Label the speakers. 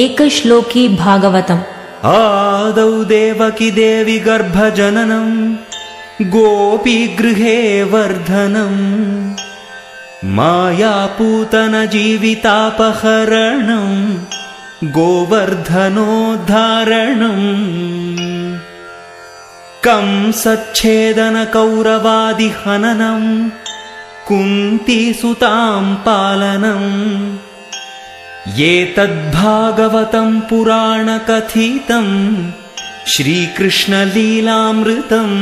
Speaker 1: एकश्लोकी भागवतम्
Speaker 2: आदौ देवकी देवि गर्भजननम् गोपीगृहे वर्धनम् मायापूतनजीवितापहरणम् गोवर्धनोद्धारणम् कंसच्छेदनकौरवादिहननम् कुन्तीसुताम् पालनम् एतद्भागवतम् पुराणकथितम् श्रीकृष्णलीलामृतम्